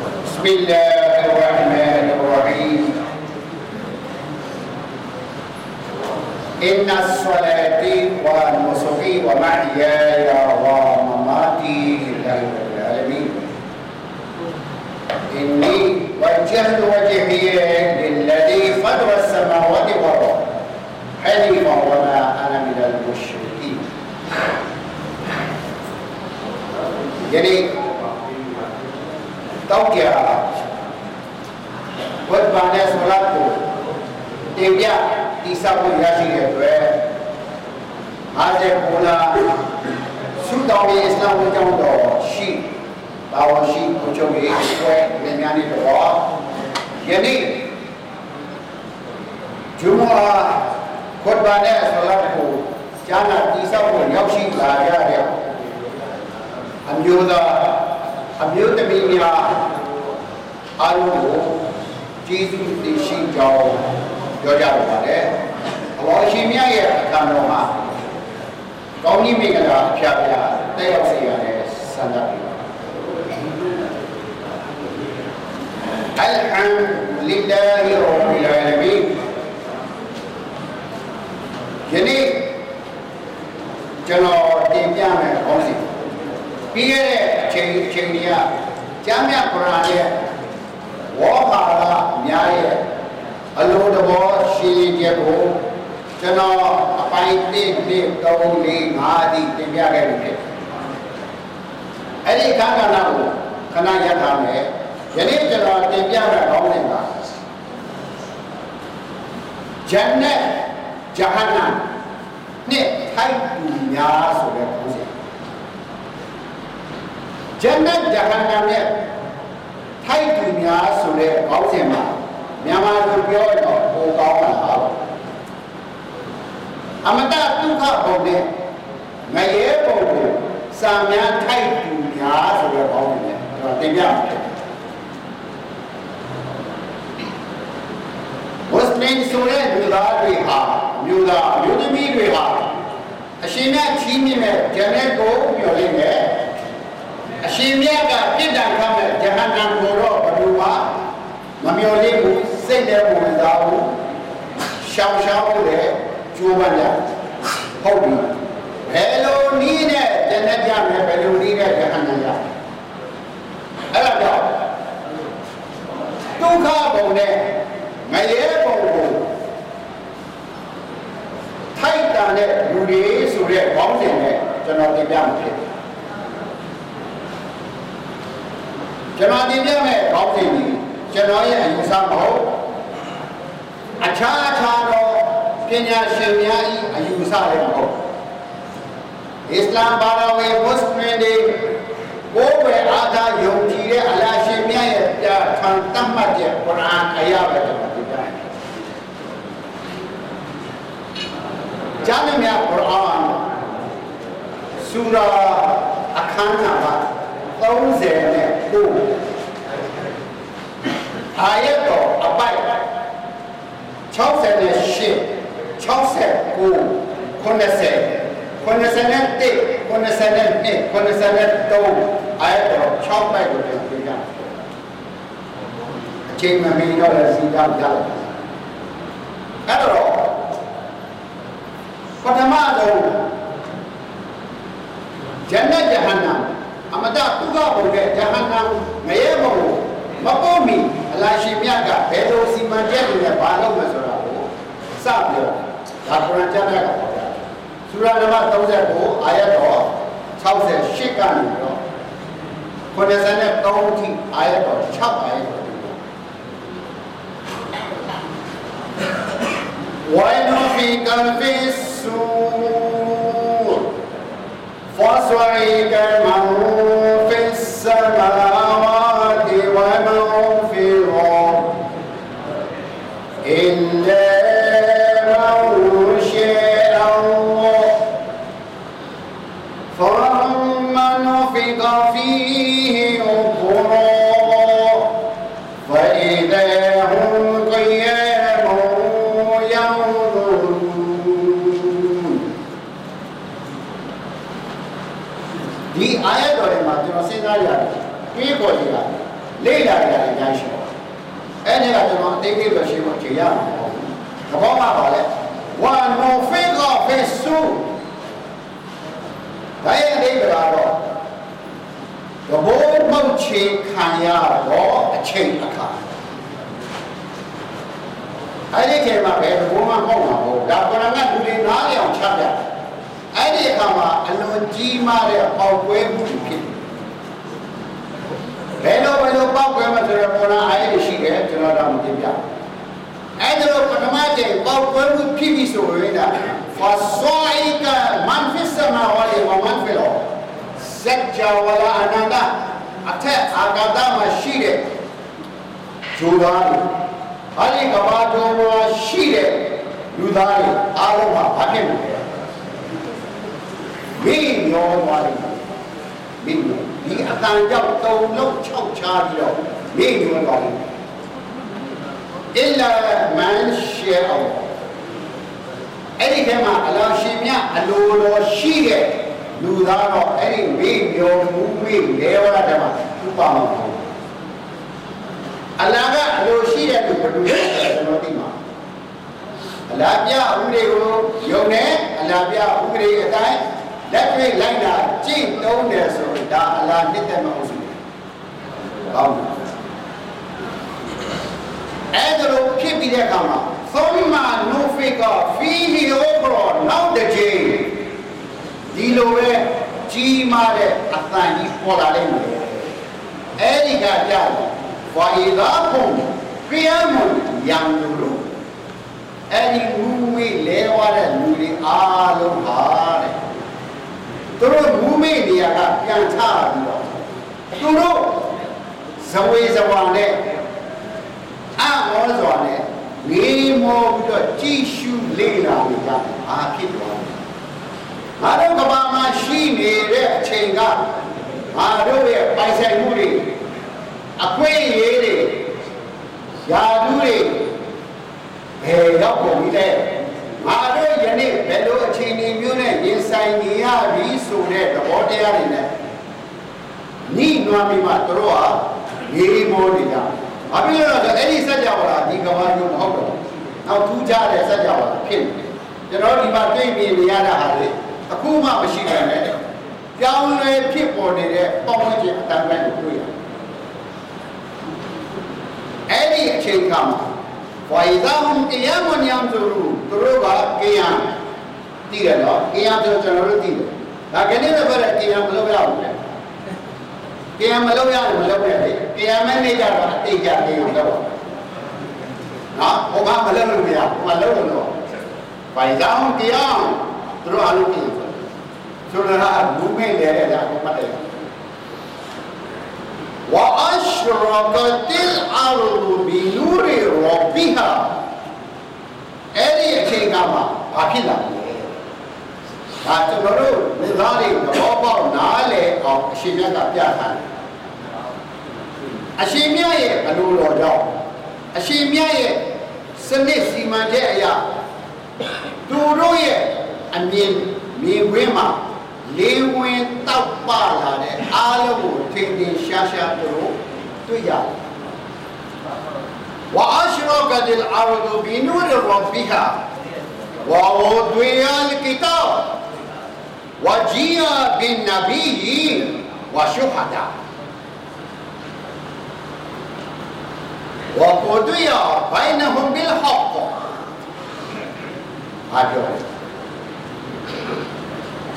بسم الله الرحمن الرحيم. إن الصلاة ونسكي ومحياي ومماتي لله رب العالمين. إني وجهت وجهي للذي فطر السماوات والأرض حنيفا وما أنا من المشركين. يعني တောက်ကြဝတ်ပါနဲ့ဆိုလာကိုတင်ပြတိဆောက်ဖို့ရရှိတဲ့အတွက်အားတဲ့ဘုလားသုတော်ရဲ့အစ္စလာမ်ကျောင်းတော်ရှိဘာဝရှိကိုချုပ်ရေးအတွက်မြင်များနေတော့ယနေ့ဂျူမာဝတ်ပါနဲ့ဆိုလာကိုကျမ်းစာတိဆောက်ဖို့ရောက်ရှိလာကြတဲ့အမျိုးသား အမျိုးသမီးများအားလုံးကိုကျေးဇူးတင်ရှိကြောင်းပြောကြပါပါတယ်။အလောရှင်မြတ်ရဲ့အခမ်းတော်မှာကောင်းကြီးမင်္ဂလာအဖျားဖျားတက်ရောက်စေရတဲ့ဆန္ဒပြုပါ။ Alhamdulillahi Rabbil Alamin ယနေ့ကျွန်တော်တင်ပြမယ်ခေါင်းစဉ် ပြီးခဲ့တဲ့အချိန်အချိန်တွေကကျမ်းမြတ်ကုရ်အာန်ရဲ့ဝေါဟာရအများရဲ့အလိုတဘောရှင်းချက်ကိုကျွန်တော်အပိုင်း1 2 3 4 5ဒီတင်ပြခဲ့ပြီဖြစ်အဲ့ဒီအခါကဏ္ဍကိုခဏရပ်ထားမယ်ယနေ့ကျွန်တော်တင်ပြတဲ့ခေါင်းစဉ်ကဂျန်နတ်ဂျဟန္နမ်နဲ့ထိုက်တူများဆိုတဲ့ခေါင်းစဉ် ဂျန်နတ်ဂျဟန္နမ်ရဲ့ထိုက်သူများဆိုတဲ့ခေါင်းစဉ်မှာမြန်မာလိုပြောတော့ပိုကောင်းတာပါအမတဒုက္ခဘုံနဲ့ငရဲဘုံကိုစာများထိုက်သူများဆိုတဲ့ခေါင်းစဉ်နဲ့ကျွန်တော်တင်ပြမယ်ဝတ်လင်းဆိုတဲ့လူသားတွေဟာမျိုးသားအမျိုးသမီးတွေဟာအရှင်မြတ်ချီးမြှင့်တဲ့ဂျန်နတ်ကိုမျှော်လင့်တယ် အရှင်မြတ်ကပြစ်ဒဏ်ခံမဲ့ဂျဟန္နမ်ကိုတော့ဘယ်လိုမှမမျော်လင့်ဘူးစိတ်နဲ့ဝင်စားဘူးရှောင်ရှောင်တဲ့ကြိုးပမ်းကြဟုတ်ပြီဘယ်လိုနည်းနဲ့တနက်ကြမယ်ဘယ်လိုနည်းနဲ့ဂျဟန္နမ်ရအဲ့ဒါကြောင့်ဒုက္ခဘုံနဲ့ငရဲဘုံကိုထိုက်တန်တဲ့လူတွေဆိုတဲ့ဘောင်းစဉ်နဲ့ကျွန်တော်တင်ပြမှာဖြစ်တယ် ကျွန်တော်တင်ပြမဲ့ခေါင်းစဉ်ကြီးကျွန်တော်ရဲ့အယူဆမဟုတ်အခြားအခြားသောပညာရှင်များ၏အယူဆလည်းမဟုတ်အစ္စလာမ်ဘာသာဝင်မွတ်စလင်တွေကိုယ်ပဲအားထားယုံကြည်တဲ့အလားရှင်မြတ်ရဲ့ပြဋ္ဌာန်းတတ်မှတ်တဲ့ကုရ်အာန်အရာပဲကျွန်တော်တင်ပြတယ်။ဂျာမမြတ်ကုရ်အာန်ဆူရာအခန်းနံပါ တ်39အာယတ်တော်အပိုက်68 69 90 91 92 93အာယတ်တော်6ပိုက်ကိုပြန်ပြကြအချိန်မမီတော့လည်းစီကြောက်ကြတယ်အဲ့တော့ပထမဆုံးဂျန်နတ်ဂျဟန္နမ် အမတဒုက္ခဘုံတဲ့ဂျဟန္နမ်ငရဲဘုံမပေါ်မီအလာရှိမြတ်ကဘယ်လိုစီမံချက်တွေနဲ့ဘာလုပ်မလဲဆိုတာကိုစပြောဒါကုရ်အာန်ကျမ်းကပေါ်တာဆူရာနံပါတ်39အာယတ်တော်68ကနေပြီးတော့93ထိအာယတ်တော်6အာယတ်တော် ونفق في السور فصعق من في ကျွန်တော်အသေးသေးပဲရှင်းဖို့ခြေရမှာပေါ့သဘောမှပါလေဝါနိုဖေကဖေဆူဒါရဲ့အိဗလာတော့သဘောပေါက်ချေခံရတော့အချိန်အခါအဲ့ဒီချိန်မှာပဲသဘောမှပေါက်မှာပေါ့ဒါကရဏလူတွေနားလည်အောင်ချပြအဲ့ဒီအခါမှာအလွန်ကြီးမားတဲ့ပေါက်ကွဲမှုဖြစ်ဘယ်လိုဘယ်လိုပေါက်ကွဲမှဆိုတော့ပေါ်လာအဲ့ဒီရှိ တယ်ကျွန်တော်တော့မပြပြအဲ့ဒါတော့ပထမကျရင်ပေါက်ကွဲမှုဖြစ်ပြီဆိုရင်ဒါဖာဆိုအိကမန်ဖစ်ဆမာဝါလီဝမန်ဖီလောဇက်ဂျာဝလာအနန္ဒအထက်အာကာသမှာရှိတဲ့ဂျိုသားတွေဟာလီကဘာတော်မှာရှိတဲ့လူသားတွေအားလုံးဟာဘာဖြစ်နေလဲမိညောသွားတယ်မိညောဒီအတန်ကြောင့်၃လုံး၆ချားပြီးတော့မိညောသွားတယ် အလ္လာမန်ရှေအောအဲ့ဒီထဲမှာအလောရှင်မြတ်အလိုတော်ရှိတဲ့လူသားတော့အဲ့ဒီမိမျိုးမှုမိလဲဝရတဲ့မှာဥပမာပေါ့အလာကအလိုရှိတဲ့လူဘယ်လိုလဲကျွန်တော်သိမှာအလာပြဥပဒေကိုယုံနေအလာပြဥပဒေအတိုင်းလက်တွေ့လိုက်တာကြင့်တုံးတယ်ဆိုတော့ဒါအလာနှစ်သက်မဟုတ်ဘူး။ကောင်းတယ်။ အဲ့ဒါလိုဖြစ်ပြီးတဲ့အခါမှာသုံးမနုဖိကဖီဟီအိုကရောနောက်တစ်ချိန်ဒီလိုပဲကြီးမားတဲ့အတန်ကြီးပေါ်လာလိမ့်မယ်အဲ့ဒီကကြောက်ဝါဤသာဖုံပြယမုံယံလူအဲ့ဒီမူမေးလဲဝါတဲ့လူတွေအားလုံးဟာတဲ့သူတို့မူမေးနေရာကပြန်ချပြီးတော့သူတို့ဇဝေဇဝါနဲ့ အာမောဇဝါနဲ့ငေးမောပြီးတော့ကြည်ရှုလေ့လာနေကြဘာဖြစ်သွားလဲငါတို့ကဘာမှရှိနေတဲ့အချိန်ကငါတို့ရဲ့ပိုင်ဆိုင်မှုတွေအခွင့်အရေးတွေယာတုတွေဘယ်ရောက်ကုန်ပြီလဲငါတို့ယနေ့ဘယ်လိုအခြေအနေမျိုးနဲ့ရင်ဆိုင်နေရပြီဆိုတဲ့သဘောတရားတွေနဲ့ညီနွားပြီးမှတို့ဟာငေးမောနေကြ ဘာဖြစ်လို့လဲဆိုအဲ့ဒီစัจ java လာဒီကဘာယုံမဟုတ်တော့နောက်ထူးခြားတဲ့စัจ java လာဖြစ်နေတယ်ကျွန်တော်ဒီမှာတွေ့မြင်နေရတာဟာလေအခုမှမရှိနိုင်တဲ့ပြောင်းလဲဖြစ်ပေါ်နေတဲ့ပုံမှန်ချင်းအတန်ပိုင်းကိုတွေ့ရတယ်အဲ့ဒီအချိန်ကမှာဝိဇာဟမ်ကီယာမန်ယမ်ဇူရူသူတို့ကကီယာတည်တယ်နော်ကီယာဆိုကျွန်တော်တို့တည်တယ်ဒါကနေလည်းပဲကီယာမလုပ်ရဘူးလေ ကီယာမလုပ်ရဘူးမလုပ်ရလေကီယာမနေကြတော့အတိတ်ကြနေအောင်လုပ်ပါနော်ဟိုကမလုပ်လို့မရဘူးမလုပ်လို့ဝိဇာဟမ်ကီယာသူတို့အလုပ်ကြည့်ဆိုတော့ဘူမိတ်လေတဲ့ဒါကိုမှတ်တယ် وأشرقت الأرض بنور ربها အဲ့ဒီအချိန်ကမှဘာဖြစ်လာလဲဒါကျွန်တော်တို့လူသားတွေသဘောပေါက်နားလည်အောင်အရှင်မြတ်ကပြထားတယ် အရှင်မြတ်ရဲ့အလိုတော်ကြောင့်အရှင်မြတ်ရဲ့စနစ်စီမံချက်အရာသူတို့ရဲ့အမြင်မြင်ခွင့်မှာလေးဝင်တောက်ပလာတဲ့အားလုံးကိုထင်ထင်ရှားရှားတို့တွေ့ရတယ်ဝါအရှရောကဒ်အရဒ်ဘီနူရရဘီဟာဝါဝဒွီယလ်ကီတာဘ်ဝဂျီယာဘင်နဘီဝ ရှုဟဒါ وقضي بينهم بالحق هذا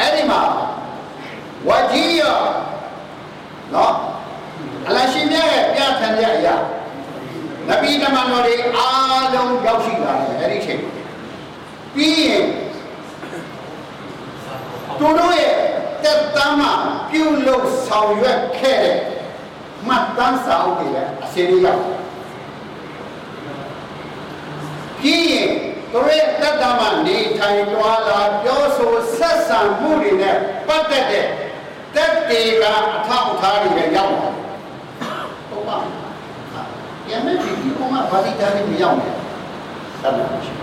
အဲ့ဒီမှာဝကြီးရနော်အလရှိမြတ်ရဲ့ပြဋ္ဌာန်းချက်အရာနဗီဓမ္မတော်တွေအားလုံးရောက်ရှိလာတယ်အဲ့ဒီချိန်ပြီးရင်သူတို့ရဲ့တက်တမ်းမှာပြုလုပ်ဆောင်ရွက်ခဲ့တဲ့မှတ်တမ်းစာအုပ်တွေလည်းအစီအစဉ်ရောက် ပြီးရင်သူရဲ့တက်တာမှနေထိုင်ကြွားလာပြောဆိုဆက်ဆံမှုတွေနဲ့ပတ်သက်တဲ့တက်တေကအထောက်အထားတွေလည်းရောက်လာဟုတ်ပါရမယ်ဒီကမှဗာဒီတာတွေရောက်နေတယ်ဆက်လာရှိ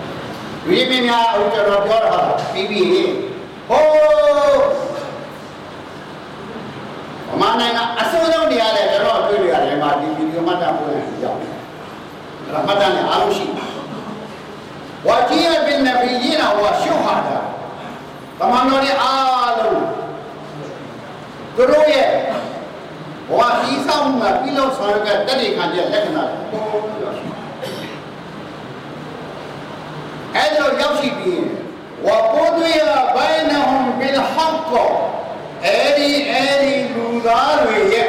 ဒီမင်းများအခုကျွန်တော်ပြောတာဟာပြီးပြီဟိုးအမနိုင်ကအစိုးရနေရတယ်ကျွန်တော်တွေ့ရတယ်မှာဒီဗီဒီယိုမှတ်တမ်းပို့ရင်ရောက်တယ်အဲ့ဒါမှတ်တမ်းလည်းအားလုံးရှိတယ် ဝါဂျီယဘင်နဘီယီနာဝါရှုဟာဒါတမန်တော်တွေအားလုံးသူတို့ရဲ့ဘဝဒီဆောင်မှာပြုလုပ်ဆောင်ရတဲ့တတိခံတဲ့လက္ခဏာပေါ်ပြီးတော့ရှိအဲ့လိုရောက်ရှိပြီးဝပုဒ္ဓယဘိုင်နဟွမ်ဘီလဟက်ကောအဲ့ဒီအဲ့ဒီလူသားတွေရဲ့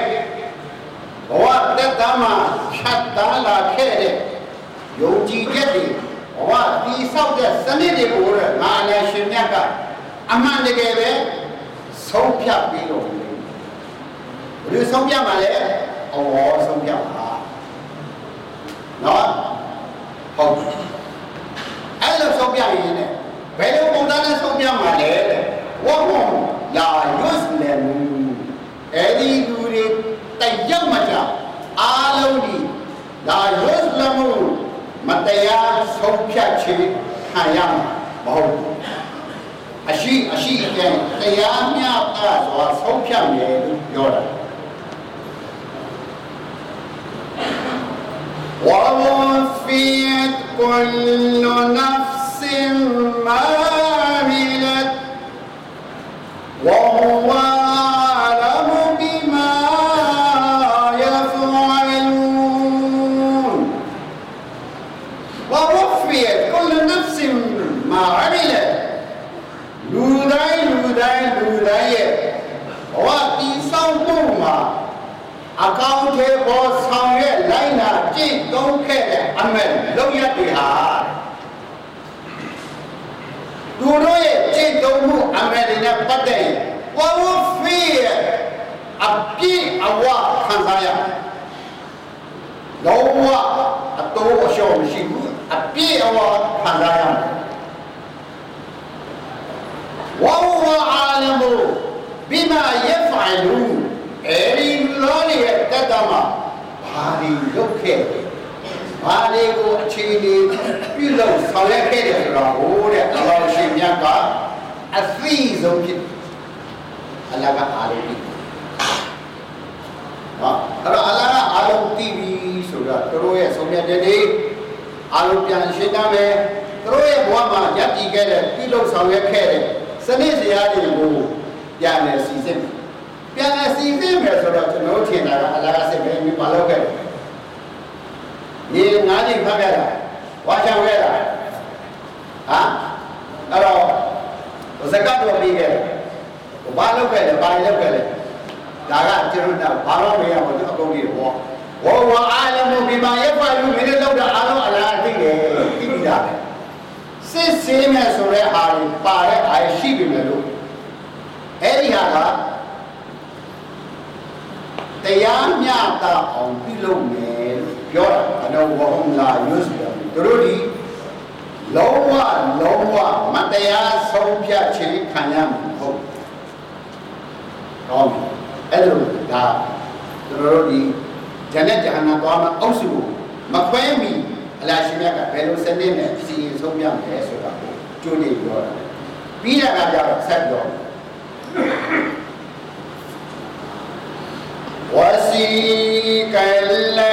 ဘဝတက်တာမှာဖြတ်တန်းလာခဲ့တဲ့ယုံကြည်ချက်တွေ ဘဝဒီဆောက်တဲ့စနစ်တွေကိုလည်းငါအလရှင်မြတ်ကအမှန်တကယ်ပဲဆုံးဖြတ်ပြီးတော့ဘယ်လိုဆုံးဖြတ်မှာလဲအော်ဆုံးဖြတ်ပါနော်ဟုတ်အဲ့လိုဆုံးဖြတ်ရင်လည်းဘယ်လိုပုံစံနဲ့ဆုံးဖြတ်မှာလဲဝတ်ဟွန်လာယွတ်လမ်အဲ့ဒီလူတွေတယောက်မှကြအားလုံးဒီလာယွတ်လမ် မတရားဆုံးဖြတ်ခြင်းခံရမှာမဟုတ်ဘူးအရှိအရှိအကျင့်တရားမျှတစွာဆုံးဖြတ်မယ်လို့ပြောတာဝါဝဖီယတ်ကုလ်နနဖ်စမာ အမဲ့လောက်ရတွေဟာသူတို့ရဲ့ကြိတ်တုံးမှုအမဲ့တွေနဲ့ပတ်သက်ရင်ဝဝဖေးရဲ့အပြည့်အဝခံစားရလုံးဝအတော်အလျှော်မရှိဘူးအပြည့်အဝခံစားရမယ်ဝဝဝအာလမ်ဘူဘီမာယဖအလူအဲဒီလောရဲ့တက်တာမှာဘာတွေလုပ်ခဲ့လဲ ဘာတွေကိုအခြေအနေပြုလုပ်ဆောင်ရွက်ခဲ့တယ်ဆိုတာဟိုတဲ့အလောင်းရှင်မြတ်ကအသိဆုံးဖြစ်အလကအားလုံးသိနော်အဲ့တော့အလကအားလုံးသိပြီဆိုတော့သူတို့ရဲ့ဆုံးဖြတ်တဲ့တွေအားလုံးပြန်ရှင်းတတ်မယ်သူတို့ရဲ့ဘဝမှာယက်တည်ခဲ့တဲ့ပြုလုပ်ဆောင်ရွက်ခဲ့တဲ့စနစ်စရာတွေကိုပြန်လည်စီစစ်ပြန်လည်စီစစ်မယ်ဆိုတော့ကျွန်တော်ထင်တာကအလားအစစ်ပဲဒီမလုပ်ခဲ့ ဒီငါးချိန်ဖတ်ခဲ့တာဝါချံခဲ့တာဟာအဲ့တော့ဇကတ်တော်ပြီးခဲ့ဘာလုပ်ခဲ့လဲဘာလုပ်ခဲ့လဲဒါကကျွန်တော်ကဘာလို့မရဘူးသူအကုန်ကြီးဟောဝဝအာလမဘီမာယဖာလူမင်းလောက်တာအားလုံးအလားသိတယ်သိပြီလားစစ်စင်းမဲ့ဆိုတဲ့အားတွေပါတဲ့အားရှိပြီမယ်လို့အဲ့ဒီဟာကတရားမျှတအောင်ပြုလုပ်မယ်လို့ ပြောတာအတော့ဝဟွန်လာယွတ်တယ်သူတို့ဒီလုံးဝလုံးဝမတရားဆုံးဖြတ်ခြင်းခံရမှာမဟုတ်တော့အဲ့လိုဒါသူတို့ဒီဂျန်နဲ့ဂျာနာသွားမှာအုပ်စုမခွဲမီအလားရှိမြတ်ကဘယ်လိုစနစ်နဲ့စီရင်ဆုံးပြမယ်ဆိုတာကိုကြိုးနေပြောတာပြီးတာကကြတော့ဆက်တော့ وسيك الذين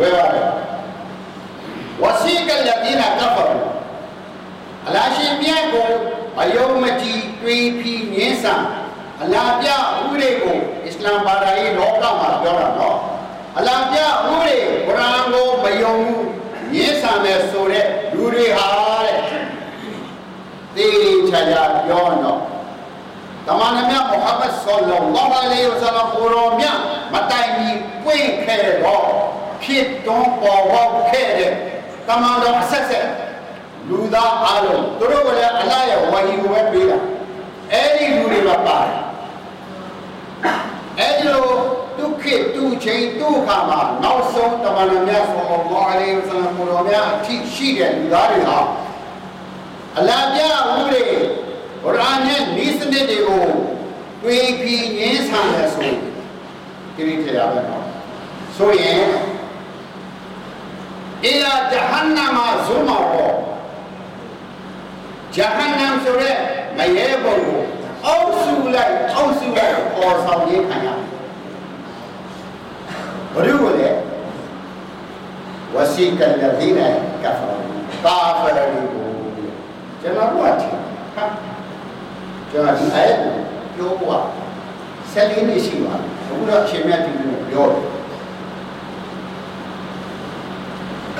လည်လွယ်ပါတယ်ဝစီကလဒီနကဖရူအလားရှင်မြတ်ကိုအယုံမကြည်တွေးပြီးငင်းဆန်အလားပြဥတွေကိုအစ္စလာမ်ဘာသာရေးလောကမှာပြောတာနော်အလားပြဥတွေကုရ်အာန်ကိုမယုံဘူးငင်းဆန်မယ်ဆိုတဲ့လူတွေဟာတဲ့သေချာချာပြောတော့တမန်တော်မြတ်မုဟမ္မဒ်ဆလ္လာလာဟ်အလိုင်းဝါဆလမ်ကိုရောမြတ်မတိုင်ကြီးပွင့်ခဲ့တော့ ဖြစ်တွန်းပေါ်ပေါက်ခဲ့တဲ့တမန်တော်အဆက်ဆက်လူသားအလုံးသူတို့ကလည်းအလားရဲ့ဝါဟီကိုပဲပေးတာအဲ့ဒီလူတွေပါပါတယ်အဲ့ဒီလိုဒုက္ခတူချင်းဒုက္ခမှာနောက်ဆုံးတမန်တော်မြတ်ဆလ္လာလာဟ်အလိုင်းဝါဆလမ်ကိုရောမြတ်အထိရှိတဲ့လူသားတွေဟာအလားပြဦးတွေဗုဒ္ဓနဲ့ဤစနစ်တွေကိုတွေးပြီးငင်းဆန်ရဆိုဒီလိုထရပါတော့ဆိုရင် အီလာဂျဟန္နမဇုမာရောဂျဟန္နမ်ဆိုရဲမရဲဘုံကိုအောက်စုလိုက်အောက်စုလိုက်ပေါ်ဆောင်ရေးခံရဘုရုကလည်းဝစီကလဒီနကဖာကာဖရလီကိုကျွန်တော်တို့အထင်ဟာကျွန်တော်ဒီအဲ့ပြောဖို့ဆက်လေးနေရှိပါအခုတော့အရှင်မြတ်ဒီလိုပြောတယ်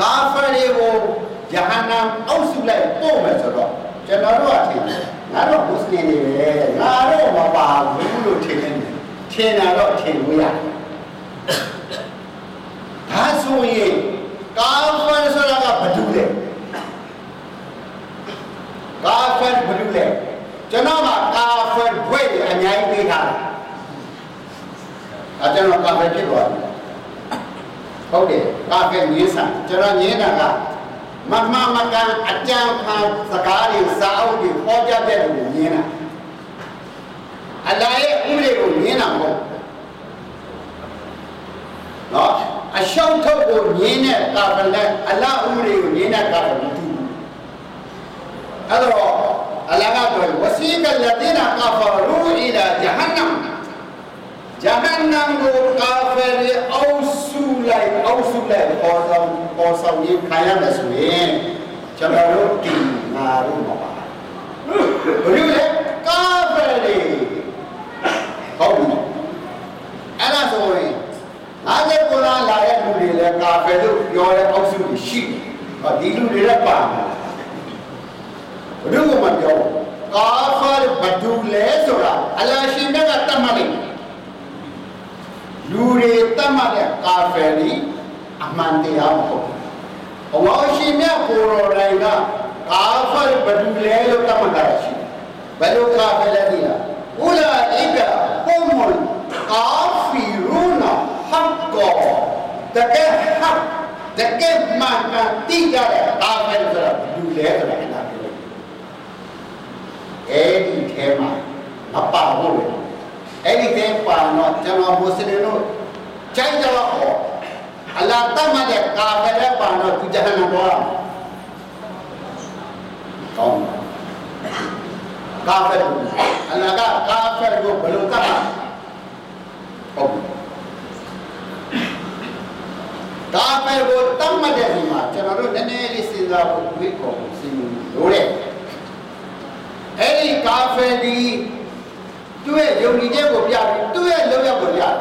ကာဖရတွေကိုယဟန္နမ်အောက်စုလိုက်ပို့မယ်ဆိုတော့ကျွန်တော်တို့ကထင်တယ်ငါတို့မွတ်စလင်တွေပဲငါတို့မပါဘူးလို့ထင်နေတယ်ထင်တာတော့ထင်လို့ရတယ်ဒါဆိုရင်ကာဖရဆိုတာကဘာတူလဲကာဖရဘာတူလဲကျွန်တော်ကကာဖရဘွဲ့အများကြီးပေးထားတယ်အဲကျွန်တော်ကာဖရဖြစ်သွားတယ် ဟုတ်တယ်ကာဖရငင်းဆန်ကျွန်တော်ငင်းတာကမမမကန်အကြံဖန်စကားတွေစာအုပ်တွေဟောကြားတဲ့လူငင်းတာအလာရဲ့ဥပဒေကိုငင်းတာမဟုတ်နော်အရှောင်းထုတ်ကိုငင်းတဲ့ကာဖရနဲ့အလာဥပဒေကိုငင်းတဲ့ကာဖရမတူဘူးအဲ့တော့အလာကတော့ဝစီကလဒီနာကာဖရူအီလာဂျဟန္နမ် ဂျဟန္နမ်ကိုကာဖရအောက်စုလိုက်အောက်စုလိုက်ပေါ်ဆောင်ပေါ်ဆောင်ရေးခံရမယ်ဆိုရင်ကျွန်တော်တို့ဒီငါတို့မှာပါဘယ်လိုလဲကာဖရလေဟုတ်ပြီအဲ့ဒါဆိုရင်ငါတဲ့ကုလားလာတဲ့လူတွေလည်းကာဖရလို့ပြောတဲ့အောက်စုတွေရှိတယ်ဟောဒီလူတွေလည်းပါမယ်ဘယ်လိုမှမပြောကာဖရဘဒူလဲဆိုတာအလရှိမြတ်ကတတ်မှတ်လိုက် လူတွေတတ်မှတ်တဲ့ကာဖယ်ဒီအမှန်တရားမဟုတ်ဘူး။အဝါရှိမြတ်ကိုရောတိုင်းကကာဖယ်ဘယ်သူလဲလို့တတ်မှတ်တာရှိတယ်။ဘယ်လိုကာဖယ်လဲဒီလား။ဥလာအိကပုံမွန်ကာဖီရူနာဟတ်ကောတကယ်ဟတ်တကယ်မှန်ကန်တိကြတဲ့ကာဖယ်ဆိုတာဘယ်သူလဲဆိုတာအဲ့ဒါပြောအဲ့ဒီထဲမှာမပါဘူးလေ အဲ့ဒီတဲပါတော့ကျွန်တော်မွတ်စလင်တို့ကြိုက်ကြတော့ဟောအလာတတ်မှတဲ့ကာဖရပါတော့သူဂျဟန္နမ်ပေါ်ကောင်းကာဖရအလာကကာဖရကိုဘယ်လိုတတ်မှာဟုတ်ကာဖရကိုတတ်မှတဲ့ဒီမှာကျွန်တော်တို့နည်းနည်းလေးစဉ်းစားဖို့တွေးခေါ်စဉ်းလို့တဲ့အဲ့ဒီကာဖရဒီ သူ့ရဲ့ယုံကြည်ချက်ကိုပြပြီးသူ့ရဲ့လောက်ရကိုပြတယ်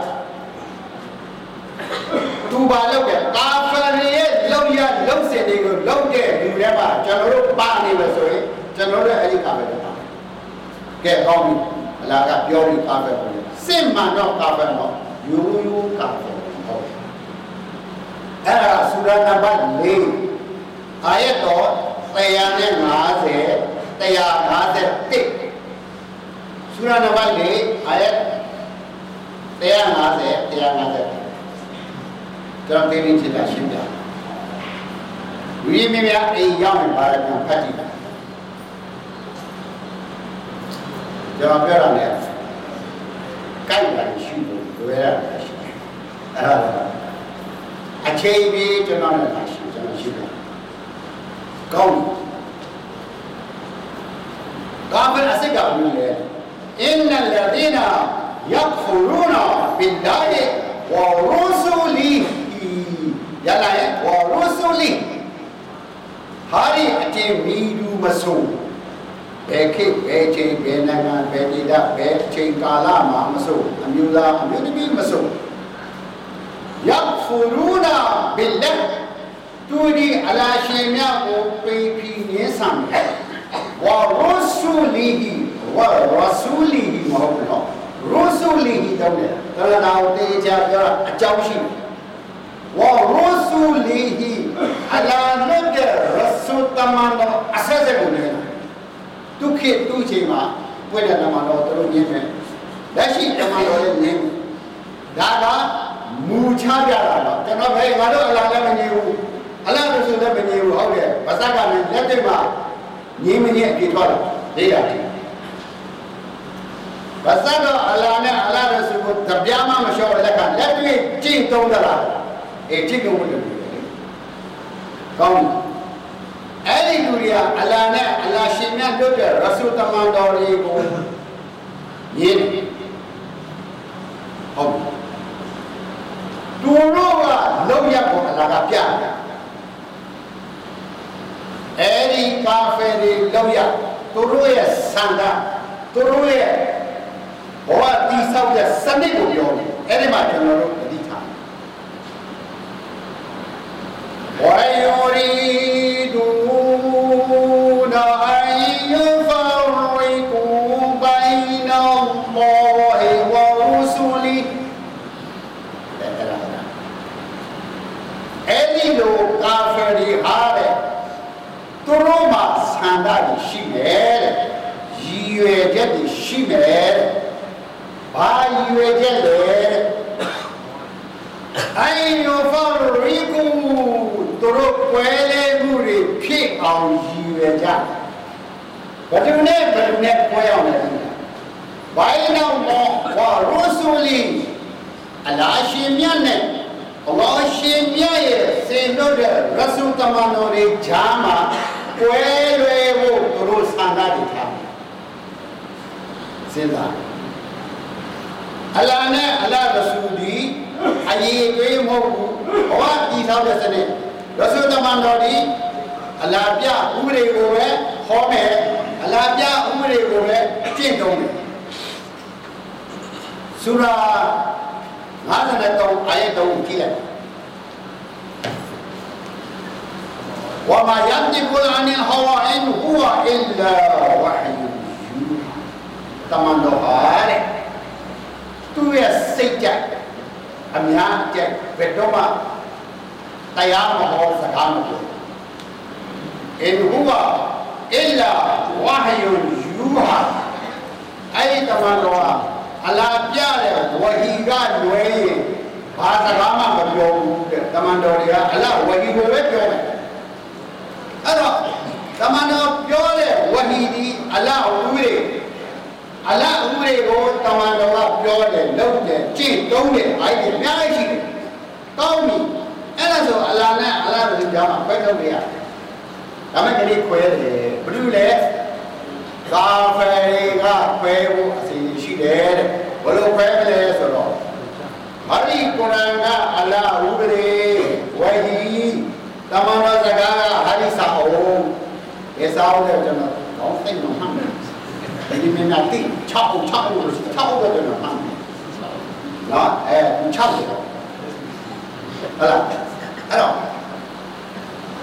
သူပါလောက်တဲ့ကာဖရီရဲ့လောက်ရလောက်စင်တွေကိုလောက်တဲ့လူတွေပါကျွန်တော်တို့ပါနေမယ်ဆိုရင်ကျွန်တော်တို့အဲ့ဒီကာဖရီပါကဲကောင်းပြီအလားကပြောပြီးကာဖရီစစ်မှန်တော့ကာဖရီတော့ယူယူကာဖရီဟုတ်အဲ့ဒါဆူရာနံပါတ်၄အာယတ်တော်150 151 ဆူရာနံပါတ်၄အာယတ်150 150ကျွန်တော်သိနေချင်တာရှင်းပြလူရင်းမြများအိမ်ရောက်ရင်ပါရကံဖတ်ကြည့်တာကျွန်တော်ပြောရမယ်ကိုက်တာရှိလို့လွယ်ရတယ်ရှိအဲ့ဒါအချိန်ပြီးကျွန်တော်လည်းရှိကျွန်တော်ရှိတယ်ကောင်းကာဖအစစ်ကဘူးလေ إن الذين يكفرون بالله ورسله يلا ورسله hari ate midu မဆိုဘယ်ခေတ်ဘယ်ချိန်ဘယ်နိုင်ငံဘယ်ဒေသဘယ်ချိန်ကာလမှာမဆိုအမျိုးသားအမျိုးသမီးမဆိုယဖူရူနာဘီလက်တူဒီအလာရှင်မြတ်ကိုပိဖီနင်းဆံဝါရဆူလီဟီ ဝါရဆူလီဟီမဟုတ်ဘူးနော်ရဆူလီဟီတော့တယ်တရနာကိုတေချာပြောတာအကြောင်းရှိဝါရဆူလီဟီအလာနတ်ရဆူတမန်တော်အဆက်ဆက်ကိုနေတာဒုက္ခသူ့ချိန်မှာဝိဒနာမှာတော့တို့ညင်းမယ်လက်ရှိတမန်တော်ရဲ့ညင်းဒါကမူချပြတာတော့ကျွန်တော်ဘယ်ငါတို့အလားလည်းမငြိဘူးအလားလို့ဆိုလည်းမငြိဘူးဟုတ်တယ်ဗသက်ကလည်းလက်တွေ့မှာငြင်းမငြင်းအပြေထွက်လာလေးရတယ် ဗသက်တော့အလားနဲ့အလားလို့ဆိုကိုတပြားမှမလျှော့လက်ကလက်တွေ့ကြည့်သုံးသလားအေးကြည့်ကုန်လို့ပြောတယ်ကောင်းအဲ့ဒီလူတွေကအလာနဲ့အလာရှင်မြတ်လွတ်တဲ့ရဆူတမန်တော်တွေကိုရင်းဟုတ်သူတို့ကလုံရဖို့အလာကပြတယ်အဲ့ဒီကာဖယ်တွေလုံရသူတို့ရဲ့ဆန္ဒသူတို့ရဲ့ ဘဝတိဆောက်တဲ့စနစ်ကိုပြောတယ်အဲ့ဒီမှာကျွန်တော်တို့အဓိထားဝါယောရီဒူနာအယဖာရီကူဘိုင်နောမောဟေဝရူဆူလီအဲ့ဒီလိုကာဖယ်တွေဟာတဲ့သူတို့မှာဆန္ဒတွေရှိတယ်တဲ့ရည်ရွယ်ချက်တွေရှိတယ်တဲ့ ဘာရည်ရွယ်ချက်လဲအိုင်ယောဖာရီကူသူတို့ပွဲလဲမှုတွေဖြစ်အောင်ရည်ရွယ်ကြဘယ်သူနဲ့ဘယ်သူနဲ့ပွဲအောင်လဲဘိုင်းနောမောဝါရူဆူလီအလာရှင်မြတ်နဲ့အလောရှင်မြတ်ရဲ့စင်တို့တဲ့ရဆူတမန်တော်တွေဂျာမှာကွဲလွယ်ဖို့သူတို့ဆန္ဒတွေထားစဉ်းစား အလာနဲ့အလာရဆူဒီအရေးပေးမဟုတ်ဘူးဘဝတည်ဆောက်တဲ့စနစ်ရဆူတမန်တော်ဒီအလာပြဥပဒေကိုပဲဟောမယ်အလာပြဥပဒေကိုပဲကျင့်သုံးတယ်ဆူရာ53အာယတ်3ကြည့်လိုက်ဝမာယန်တီကုလ်အနီဟဝအင်ဟူဝအင်လာဝဟယူတမန်တော်ဟာတဲ့ သူ့ရဲ့စိတ်ကြိုက်အများကြိုက်ဘယ်တော့မှတရားမဟောစကားမပြောအင်ဟူဝအီလာဝါဟယူယူဟာအဲ့ဒီတမန်တော်ဟာအလာပြတဲ့ဝဟီကလွယ်ရင်ဘာစကားမှမပြောဘူးတဲ့တမန်တော်တွေကအလာဝဟီကိုပဲပြောတယ်အဲ့တော့တမန်တော်ပြောတဲ့ဝဟီဒီအလာဥရေအလာဥရေကိုတမန်တော်ကပြော တယ်လုပ်တယ်ကြည့်တုံးတယ်အဲ့ဒီအများကြီးရှိတယ်ကောင်းပြီအဲ့ဒါဆိုအလာနဲ့အလာတို့ကြားမှာခွဲထုတ်နေရတယ်ဒါမဲ့ကလေးခွဲတယ်ဘယ်လိုလဲကာဖယ်တွေကခွဲဖို့အစီအစဉ်ရှိတယ်တဲ့ဘယ်လိုခွဲမလဲဆိုတော့ဟာဒီကုရ်အာန်ကအလာဥရေဝဟီတမန်တော်စကားကဟာဒီစာအုပ်ဒီစာအုပ်လည်းကျွန်တော်ကောင်းသိမှမှတ်တယ်ဒီမင်းနာတိ6အုပ်6အုပ်လို့6အုပ်တော့ကျွန်တော်မှတ်တယ် နော်အဲလူ60ပေါ့ဟုတ်လားအဲ့တော့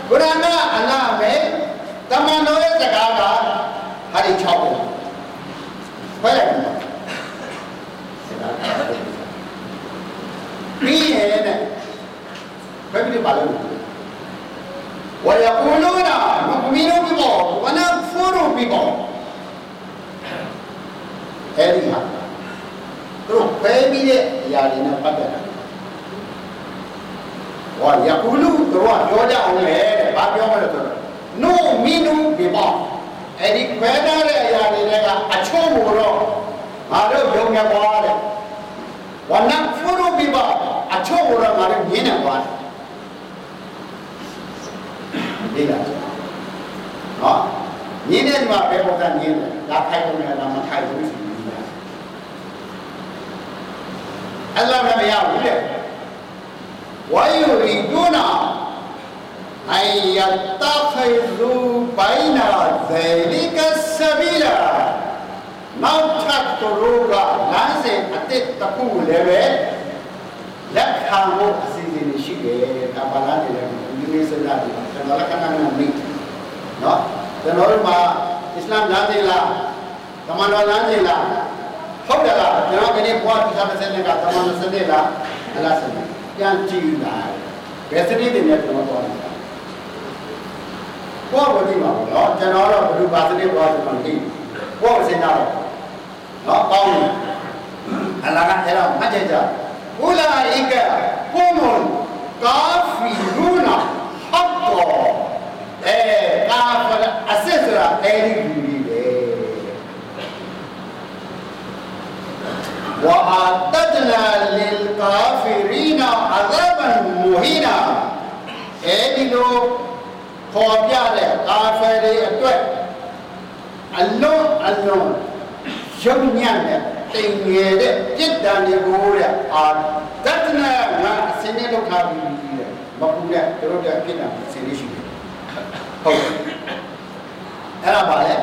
ကုရဏအနာမေတမန်တော်ရဲ့စကားကဟာဒီ6ပေါ့ဘယ်လဲပြီးရဲ့တဲ့ဘယ်ပြပါလဲဝယကူလူနာမကူမီနိုဘီဘောဝနာဖူရူဘီဘောအဲ့ဒီမှာ သူတို့ပဲပြီးတဲ့အရာတွေနဲ့ပတ်သက်တာဝါယာကူလူတို့ကပြောကြအောင်လေတဲ့ဘာပြောမလဲဆိုတော့နိုမီနူဒီပေါ့အဲ့ဒီခွဲထားတဲ့အရာတွေကအချုံးကိုတော့ငါတို့ယုံရပါတဲ့ဝနဖူရူဘီပေါ့အချုံးကိုတော့ငါတို့မြင်နေပါတယ်ဒီလားနော်မြင်နေမှာပဲပုံစံမြင်တယ်ဒါခိုက်ပုံနဲ့ဒါမခိုက်ဘူး ဆိုပြီးလားအလ္လာဟ်မရဘူးတဲ့ဝါယူရီဒူနာအိယတ်တခိရူဘဘိုင်းနာဇေလီကဆဘီလာနောက်ထပ်သူတို့ကလမ်းစဉ်အစ်စ်တစ်ခုလည်းပဲလက်ခံဖို့အစီအစဉ်ရှိတယ်ဒါပါလားနေလည်းဒီနေ့စဉ်းစားကြည့်ကျွန်တော်လည်းခဏခဏမေးနော်ကျွန်တော်တို့မှာအစ္စလာမ်လမ်းစဉ်လားကမန်တော်လမ်းစဉ်လား ဟုတ်တယ်လားကျွန်တော်ကနေ့ဘွားပြထားတဲ့စနစ်ကကမန်တော်စနစ်လားအလားစနစ်ပြန်ကြည့်လာဘယ်စနစ်တွေနဲ့ကျွန်တော်သွားလဲဘောကိုကြည့်ပါဦးနော်ကျွန်တော်တော့ဘယ်လိုပါစနစ်သွားကျွန်တော်သိဘောကိုစဉ်းစားတော့နော်ကောင်းတယ်အလကားအဲ့တော့မှတ်ချက်ကြဥလာအိကဘုံမွန်ကာဖီရူနာဟတ်တော်အဲကာဖရအစစ်ဆိုတာအဲ့ဒီလူကြီးပဲ وأعتدنا للكافرين عذابا مهينا အဲဒီလိုခေါ်ပြတဲ့ကာဖယ်တွေအတွက်အလုံးအလုံးရုံညံ့တဲ့တိမ်ငယ်တဲ့ပြစ်ဒဏ်တွေကိုတဲ့အာတတနာငါအစင်းနဲ့လောက်ထားပြီးတဲ့မပူတဲ့တို့တဲ့ပြစ်ဒဏ်အစင်းလေးရှိတယ်ဟုတ်တယ်အဲ့ဒါပါလေ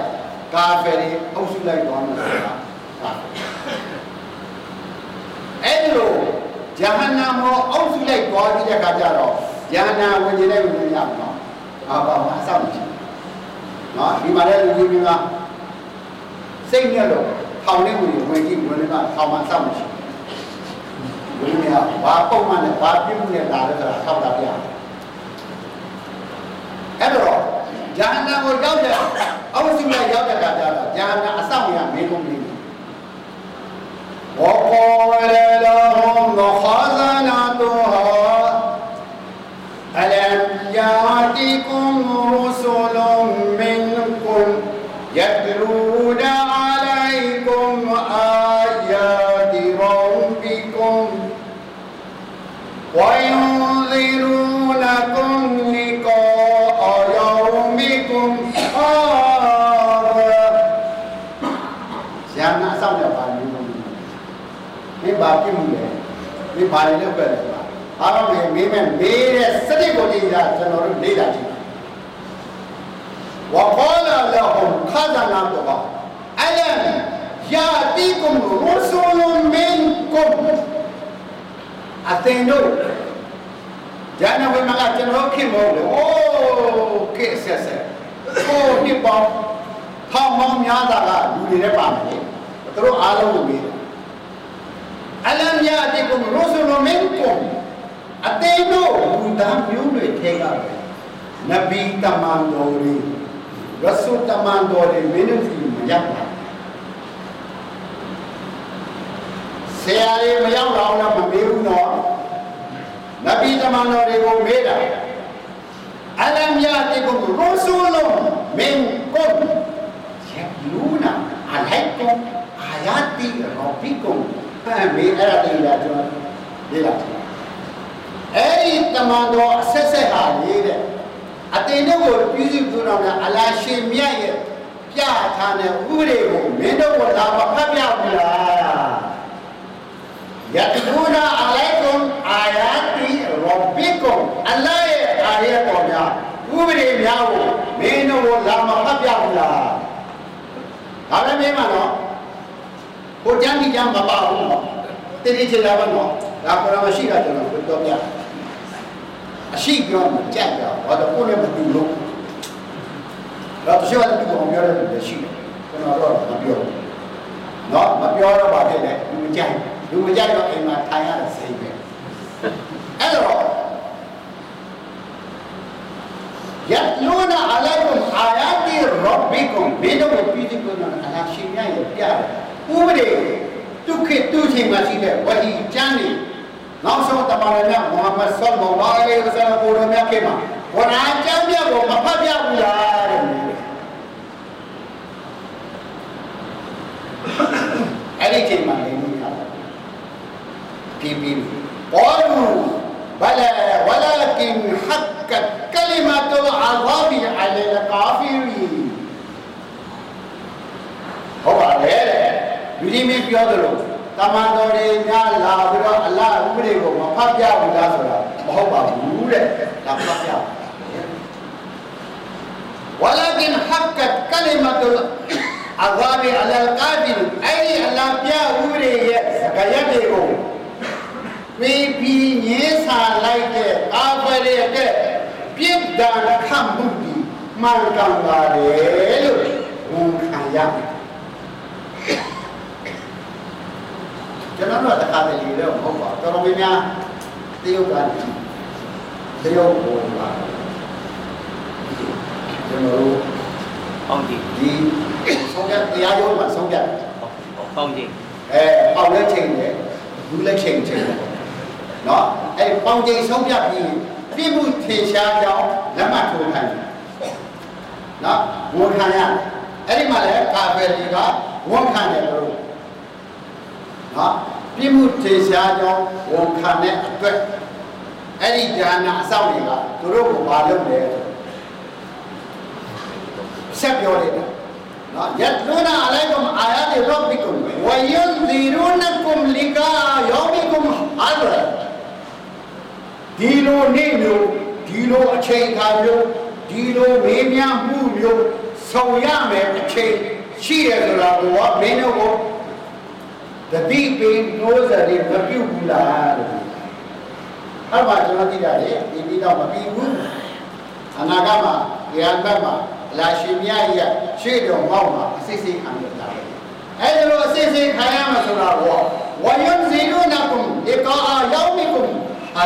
ကာဖယ်တွေအုပ်စုလိုက်သွားမှာဆိုတာကာဖယ် အဲ့ဒီလိုဂျဟန္နမကိုအုပ်စုလိုက်သွားပြီးတဲ့အခါကျတော့ဂျဟန္နဝင်နေလိုက်ဝင်ရမှာနော်အာပါမအဆောက်မရှိနော်ဒီမှာလည်းလူကြီးများစိတ်နဲ့တော့ထောင်နေဝင်ဝင်ကြည့်ဝင်ကထောင်မအဆောက်မရှိဝင်နေဘာပုံမှန်နဲ့ဘာပြမှုနဲ့လာလဲဆိုတာထောက်တာပြအဲ့တော့ဂျဟန္နကိုရောက်တဲ့အုပ်စုလိုက်ရောက်တဲ့အခါကျတော့ဂျဟန္နအဆောက်ရမင်းကုန်နေ وقال له ဘာလဲလောက်ပဲလဲပါအားလုံးမင်းမင်းမဲ့မေးတဲ့စတိကိုတည်တာကျွန်တော်တို့လေ့လာကြည့်ဝကောလာလဟမ်ခဇနာတောအလမ်ယာတီကုမ်ရူဆူလုမင်ကုမ်အသင်တို့ဂျာနဝေမကကျွန်တော်ခင်မောလို့အိုးခေဆက်ဆက်ကိုနှစ်ပေါင်းထောင်ပေါင်းများစွာကလူတွေလည်းပါမယ်သူတို့အားလုံးကိုမေးတယ် အလမ်ယာတိကုမ်ရူဆူလုမင်ကုမ်အသင်တို့လူသားမျိုးတွေထဲကပဲနဗီတမန်တော်တွေရဆူတမန်တော်တွေမင်းတို့စီမရောက်ပါဆရာတွေမရောက်တော့လည်းမမေးဘူးနော်နဗီတမန်တော်တွေကိုမေးတာအလမ်ယာတိကုမ်ရူဆူလုမင်ကုမ်ယက်လူနာအလိုက်ကုမ်အာယာတိရောဘီကုမ် အဲမေးအဲ့ဒါတေးလာကျွန်တော်လေ့လာကြည့်အဲ့ဒီတမန်တော်အဆက်ဆက်ဟာလေးတဲ့အတင်တို့ကိုပြုစုပြုတော်များအလာရှင်မြတ်ရဲ့ပြထားတဲ့ဥပဒေကိုမင်းတို့ကလာမဖတ်ပြဘူးလားယတကူနာအလိုက်ကွန်အာယာတီရောဘီကွန်အလာရဲ့အာရတော်များဥပဒေများကိုမင်းတို့ကလာမဖတ်ပြဘူးလားဒါလည်းမင်းမနော် ကိုကြမ်းကြမ်းမပါဘူးနော်တတိချေလာပါနော်ဒါကရမရှိတာကျွန်တော်ပြောပြအရှိပြောမကြက်ကြဘာတော့ကိုလည်းမတူလို့တော့တချို့ကတူအောင်ပြောတယ်လူလည်းရှိတယ်ကျွန်တော်တော့မပြောဘူးနော်မပြောတော့ပါဖြစ်တယ်လူမကြိုက်လူမကြိုက်တော့အိမ်မှာထိုင်ရတဲ့စိတ်ပဲအဲ့တော့ယတ်လူနာအလိုင်ကုမ်အာယာတီရောဘီကုမ်ဘယ်တော့ပြည်သူကအလားရှင်ရရဲ့ပြတယ် ဥပဒေဒုက္ခဒုချိန်မှာရှိတဲ့ဝဟီကျမ်းနေနောက်ဆုံးတမန်တော်မြတ်မုဟမ္မဒ်ဆလ္လာလဟ်အလိုင်းဝဆလမ်ကိုရမြတ်ခေမှာဝရအကျမ်းမြတ်ကိုမဖတ်ပြဘူးလားတဲ့အဲ့ဒီချိန်မှာလည်းမရဘူးပြီးပြီးဘောလူဘလာဝလာကင်ဟက်ကကလီမတ်အလ္လာဟ်အလလကာဖီရီဟုတ်ပါတယ် လူကြီးမင်းပြောသလိုတမန်တော်တွေများလာပြီးတော့အလားဥပဒေကိုမဖတ်ပြဘူးလားဆိုတာမဟုတ်ပါဘူးတဲ့ဒါဖတ်ပြဝလာကင်ကလမတုအဂါဘီအလကာဘီအဲ့ဒီအလာပြဥပဒေရဲ့စကားရပ်တွေကိုပြီးပြီးညင်းစာလိုက်တဲ့အာဖရေတဲ့ပြစ်ဒဏ်ခံမှုဒီမှန်ကန်ပါတယ်လို့ဝန်ခံရ ကျွန်တော်တို့တခါတလေတော့မဟုတ်ပါတော်တော်များများတရုတ်ကတရုတ်ပေါ်ပါကျွန်တော်တို့ပေါင်းကြည့်ဒီဆုံးဖြတ်တရားရုံးမှာဆုံးဖြတ်ပေါင်းကြည့်အဲပေါင်လက်ချိန်တယ်ဘူးလက်ချိန်ချိန်တယ်နော်အဲပေါင်ချိန်ဆုံးဖြတ်ပြီးပြမှုထင်ရှားကြောင်းလက်မှတ်ထိုးခိုင်းတယ်နော်ဝန်ခံရအဲ့ဒီမှာလည်းကာဖယ်ဒီကဝန်ခံတယ်လို့နော် ပြမှုထင်ရှားကြောင်းဝန်ခံတဲ့အတွက်အဲ့ဒီဉာဏ်အဆောက်တွေကသူတို့ကိုမလုပ်လဲဆက်ပြောတယ်နော်ယတ်လူနာအလိုင်ကုမ်အာယာတိရောဘီကုမ်ဝယွန်ဇီရူနကုမ်လီကာယောမီကုမ်အာဒရဒီလိုနေ့မျိုးဒီလိုအချိန်အခါမျိုးဒီလိုမေးမြန်းမှုမျိုးဆောင်ရမယ်အချိန်ရှိရဆိုတာကိုမင်းတို့ကို တတိပင်နှိုးစရီမပြုတ်ဘူးလားလို့အဲ့မှာကျွန်တော်သိရတယ်ဒီပြီးတော့မပြီးဘူးအနာဂတ်မှာတရားဘက်မှာလာရှင်မြတ်ရဲ့ရှေ့တော်မောက်မှာအစစ်စစ်ခံရတာပဲအဲ့ဒါလိုအစစ်စစ်ခံရမှာဆိုတာကိုဝယွန်ဇီရူနကုမ်ဒီကာအာယောမီကုမ်ဟာ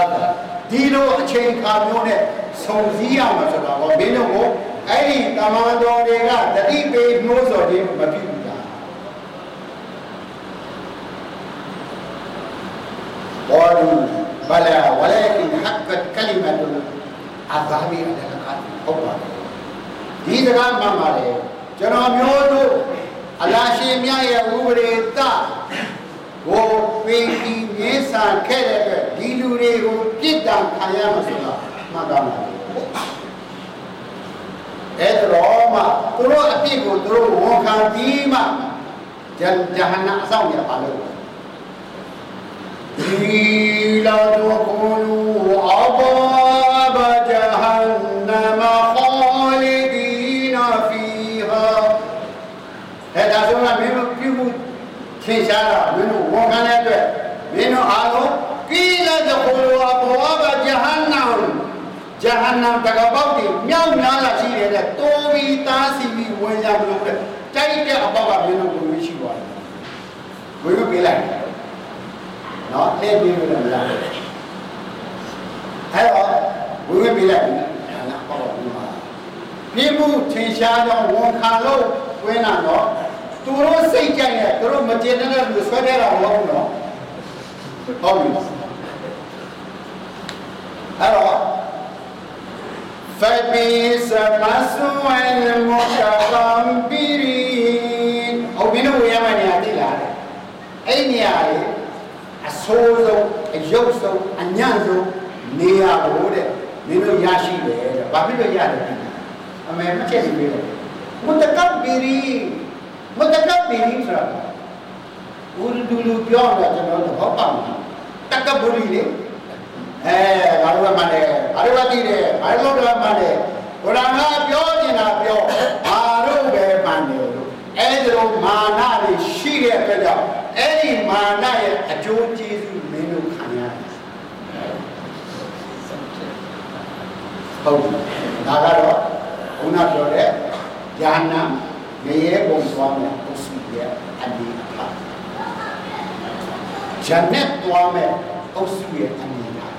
ဒီလိုအချိန်ခါမျိုးနဲ့ဆုံစည်းရမှာဆိုတာကိုမင်းတို့ကိုအဲ့ဒီတမန်တော်တွေကတတိပေနှိုးစော်ခြင်းမဖြ စ်ဘူးလားဘောလူဘလာဝလာကင်ဟက်ကတ်ကလီမတ်အဇာဘီအလကတ်ဟုတ်ပါတယ်ဒီစကားမှန်ပါတယ်ကျွန်တော်မျိုးတို့အလားရှိမြတ်ရဲ့ဥပဒေတကိုပင်ဒီမြင်းဆန်ခဲ့တဲ့အတွက်ဒီလူတွေကိုပြစ်ဒဏ်ခံရမှာဆိုတာမှန်ပါမှာအဲ့တော့မှသူတို့အပြစ်ကိုသူတို့ဝန်ခံပြီးမှဂျန်ဂျဟန္နအဆောင်ရပါလို့ ဒီလာတော့ကိုလူအဘာဘဂျဟန္နမခေါလီဒီနာဖီဟာအဲ့ဒါဆိုတော့မင်းတို့ပြုမှုထင်ရှားတာမင်းတို့ဝန်ခံတဲ့အတွက်မင်းတို့အားလုံးကိလဒခလူအဘာဘဂျဟန္နမ်ဂျဟန္နမ်တကပောက်တွေမြောက်များလာရှိတယ်တဲ့တိုးပြီးသားစီပြီးဝင်ရမလို့တဲ့တိုက်တဲ့အပောက်ကမင်းတို့ကိုမရှိပါဘူးဝင်မပေးလိုက် နော်လှည့်ပြီးလို့မလားအဲ့တော့ဝိဝိပြလိုက်ပြီအဲ့ဒါပေါ့ဒီမှာပြမှုထင်ရှားကြောင်းဝန်ခံလို့တွင်းတာတော့သူတို့စိတ်ကြိုက်တဲ့သူတို့မကျေနပ်တဲ့လူဆွဲတဲ့တာမဟုတ်ဘူးနော်ဟုတ်ပြီအဲ့တော့ فبئس مثوى المتكبرين ဟုတ်ပြီလို့ဝေရမနေရသိလားအဲ့နေရာလေအ ဆိုးဆုံးအယုတ်ဆုံးအညံ့ဆုံးနေရာကိုတဲ့မင်းတို့ရရှိတယ်တဲ့ဘာဖြစ်လို့ရတယ်ဒီအမေမချက်ပြီးတော့မတကဘီရီမတကဘီရီဆိုတာဦးဒူလူပြောတော့ကျွန်တော်တော့ဟောပါမှာတကဘူရီလေအဲဘာလို့မှလဲဘာလို့သိတယ်ဘာလို့တော့မှလဲဘုရားကပြောနေတာပြောဘာလို့ပဲမှန်တယ်လို့အဲဒီလိုမာနတွေရှိတဲ့အတွက်ကြောင့် အဲ့ဒီမာနရဲ့အကျိုးကျေးဇူးမင်းတို့ခံရတယ်ဟုတ်ဒါကတော့ခုနပြောတဲ့ဉာဏ်နာငရဲပုံသွားမယ်အုပ်စုရဲ့အနေအထားဂျန်နတ်သွားမယ်အုပ်စုရဲ့အနေအထား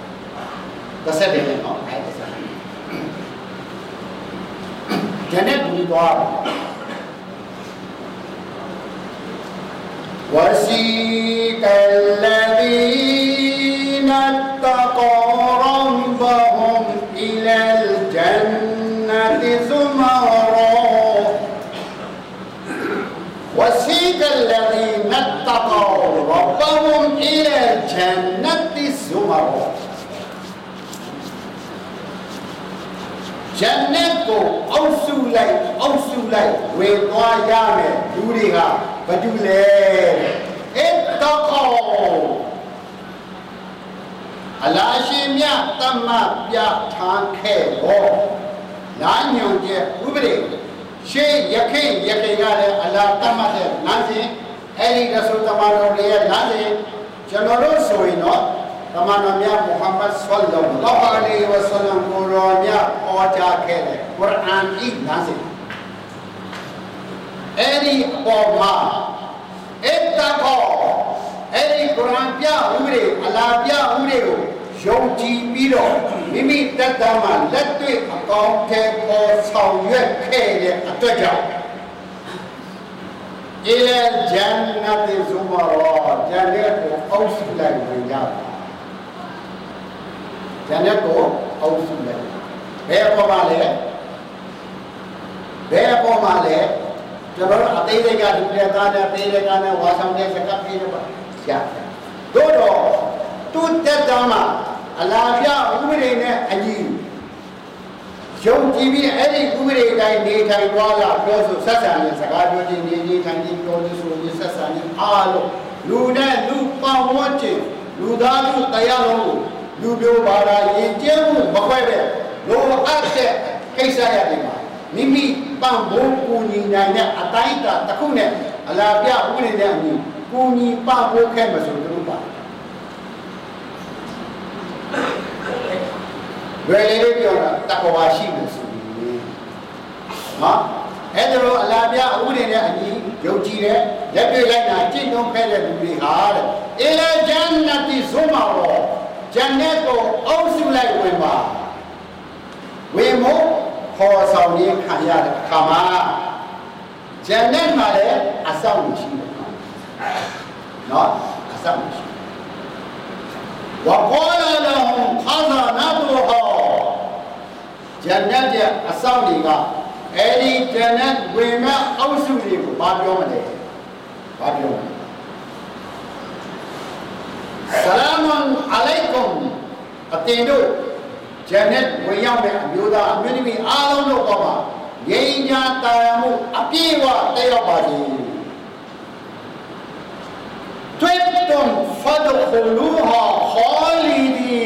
တစ်ဆက်တည်းနဲ့နော်အဲ့ဒါဆက်ဂျန်နတ်ဘူးသွား وسيق الذين اتقوا ربهم إلى الجنة زمرا وسيق الذين اتقوا ربهم إلى الجنة زمرا جنة کو اوسو لائی اوسو لائی وے تو ဘာတူလဲအတ္တကောအလားရှိမြတမ္မပြထားခဲ့တော့လာညွန်ကျဥပဒေရှေးယခိယခိကလည်းအလာတတ်မှတ်တဲ့လမ်းစဉ်အဲ့ဒီရဆူလ်တမန်တော်တွေရဲ့လမ်းစဉ်ကျွန်တော်တို့ဆိုရင်တော့တမန်တော်မြတ်မုဟမ္မဒ်ဆလ္လာလာဟ်အလိုင်းဝါဆလမ်ကိုရောမြတ်ဟောကြားခဲ့တဲ့ကုရ်အာန်ဤလမ်းစဉ် အဲ့ဒီအပေါ်မှာအစ်တကောအဲ့ဒီကုရ်အာန်ပြဥပဒေအလာပြဥပဒေကိုယုံကြည်ပြီးတော့မိမိတတ်တာမှာလက်တွေ့အကောင့်ထဲပေါ်ဆောင်ရွက်ခဲ့တဲ့အတွက်ကြောင့်အီလန်ဂျန်နတ်ဒီဇူမာရောဂျန်နတ်ကိုအောက်စုလိုက်ဝင်ကြပါဂျန်နတ်ကိုအောက်စုလိုက်ဘယ်ပေါ်မှာလဲဘယ်ပေါ်မှာလဲ ကျွန်တော်အသေးသေးကဒီပြသားနဲ့သေးသေးကနဲ့ဝါဆောင်တဲ့စကားပြေးတော့ပါရှာတို့တော့သူတက်တာမှာအလားပြဥပဒေနဲ့အညီယုံကြည်ပြီးအဲ့ဒီဥပဒေတိုင်းနေထိုင်သွားလာပြောဆိုဆက်ဆံတဲ့စကားပြောခြင်းနေနေထိုင်ခြင်းပြောခြင်းဆိုခြင်းဆက်ဆံခြင်းအားလုံးလူနဲ့လူပတ်ဝန်းကျင်လူသားလူတရားလုံးကိုလူမျိုးဘာသာယဉ်ကျေးမှုမခွဲပဲလိုအပ်တဲ့ကိစ္စရတယ်မှာ မိမိပံ့ပိုးကူညီနိုင်တဲ့အတိုင်းအတာတစ်ခုနဲ့အလားပြဥပဒေနဲ့အညီကူညီပံ့ပိုးခဲ့မှဆိုသူတို့ပါဝယ်လေးပြောတာတက္ကဝါရှိမယ်ဆိုပြီးနော်အဲ့ဒါလိုအလားပြဥပဒေနဲ့အညီယုံကြည်တဲ့လက်တွေ့လိုက်တာကြင့်နှုံးခဲ့တဲ့လူတွေဟာတဲ့အီလာဂျန်နတီဇုမာရောဂျန်နတ်ကိုအုပ်စုလိုက်ဝင်ပါဝင်မို့ ခေါ်ဆောင်ရေးခံရတဲ့အခါမှာဂျန်နက်မှာလည်းအဆောက်အဦရှိတယ်။နော်အဆောက်အဦရှိတယ်။ဝါကောလာလဟူခါဇာနာဘူဟာဂျန်နက်ရဲ့အဆောက်တွေကအဲဒီဂျန်နက်ဝင်မဲ့အောက်စုတွေကိုဘာပြောမလဲ။ဘာပြောမလဲ။ဆလာမ်အလိုင်ကွမ်အတင်တို့ ဂျန်နတ်ဝင်ရောက်တဲ့အမျိုးသားအမျိုးသမီးအားလုံးတို့ပေါ်မှာငြိမ်းချမ်းတာယာမှုအပြည့်အဝတက်ရောက်ပါစေတွတ်တုံဖဒခလူဟာခေါလီဒီ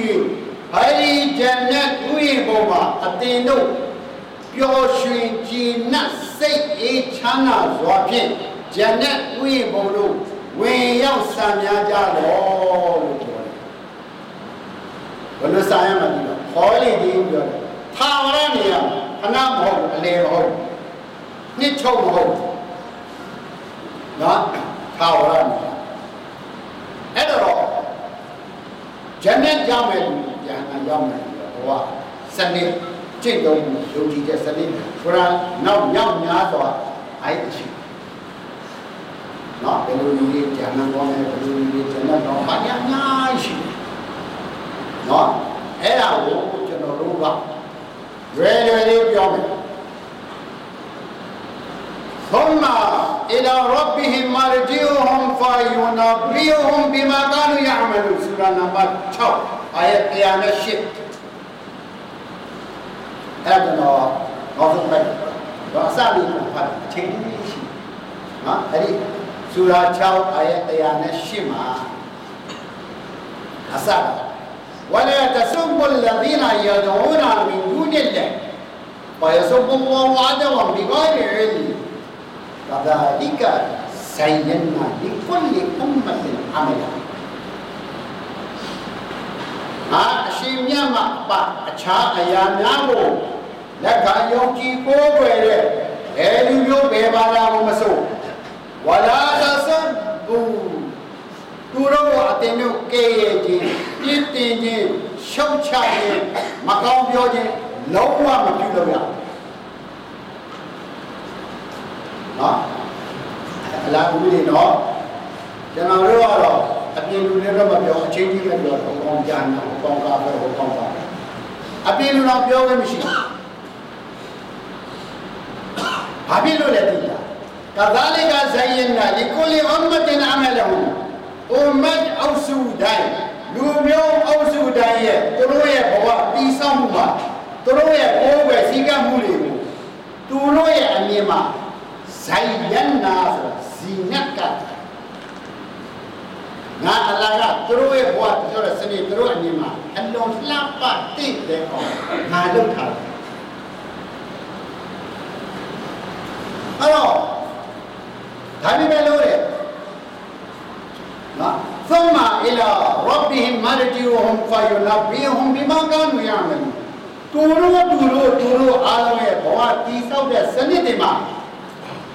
အဲ့ဒီဂျန်နတ်ဥယျာဉ်ပေါ်မှာအတင်တို့ပျော်ရွှင်ကြည်နပ်စိတ်အေးချမ်းသာစွာဖြင့်ဂျန်နတ်ဥယျာဉ်ပေါ်တို့ဝင်ရောက်ဆံများကြတော့လို့ပြောတယ် ဘယ်လိုဆံရမှာဒီတော့ခေါလီဒီပြောတယ်သာဝရနေရခဏမဟုတ်အလေမဟုတ်နှစ်ချုပ်မဟုတ်နော်သာဝရနေရအဲ့တော့ဂျန်နတ်ရောက်မယ်လူဂျန်နတ်ရောက်မယ်လူဘဝစနစ်ကျင့်သုံးမှုယုံကြည်တဲ့စနစ်ဘုရားနောက်ရောက်များစွာအဲ့အရှိနော်ဘယ်လိုလူတွေဂျန်နတ်ကောင်းတယ်ဘယ်လိုလူတွေဂျန်နတ်ကောင်းဘာညာများရှိ နော်အဲ့ဒါကိုကျွန်တော်တို့ကရွယ်ရွယ်လေးပြောမယ် ثم إلى ربهم مرجعهم فينبئهم بما كانوا يعملون سورة نمبر 6 آية قيامة 10အဲ့ဒါတော့ဘောဆုံးပဲတော့အစလေးကိုဖတ်အချိန်ကြီးရှိနော်အဲ့ဒီစူရာ6အာယတ်108မှာအစက ولا تسبوا الذين يدعون من دون الله ويسبوا الله عدوا بغير علم. كذلك سينا لكل أمة عملها ها شيء ما با أشا أيانا بو لكا يوكي كو بيري هلو يو بيبالا ومسو ولا تسبوا تورو أتنو كيه جيه ကွယ်တဲ့ဘယ်လူမျိုးဘယ်ဘာသာကိုမဆိုဝလာသဆန်ဘူသူတို့ကိုအတင်တို့ကဲရခြင်းပြင်းတင်ခြင်းရှုတ်ချခြင်းမကောင်းပြောခြင်းလုံးဝမပြုလုပ်ရနော်အလားတူနေတော့ကျွန်တော်တို့ကတော့အပြင်လူတွေတော့မပြောအချင်းကြီးပဲပြောတော့ကောင်းကြနာကောင်းကားပဲကောင်းကားအပြင်လူတော့ပြောလို့မရှိဘူးဘာဖြစ်လို့လဲတိတာကဒါလကဇယင်နာလကုလီအမ္မတင်အမ လဟူအမ္မတ်အောက်စုတိုင်းလူမျိုးအောက်စုတိုင်းရဲ့သူတို့ရဲ့ဘဝတည်ဆောက်မှုမှာသူတို့ရဲ့ကိုယ်ွယ်စည်းကမ်းမှုတွေကိုသူတို့ရဲ့အမြင်မှာဇိုင်ယန်နာဆိုဇီနတ်ကငါအလာကသူတို့ရဲ့ဘဝပြောတဲ့စနစ်သူတို့အမြင်မှာအလွန်လှပတင့်တယ်အောင်ငါလုပ်ထားတယ်အဲ့တော့ဒါပေမဲ့လို့တဲ့နော် ثم الى ربهم مرجعهم فينبئهم بما كانوا يعملون သူတို့သူတို့သူတို့အားလုံးရဲ့ဘဝတည်ဆောက်တဲ့စနစ်တွေမှာ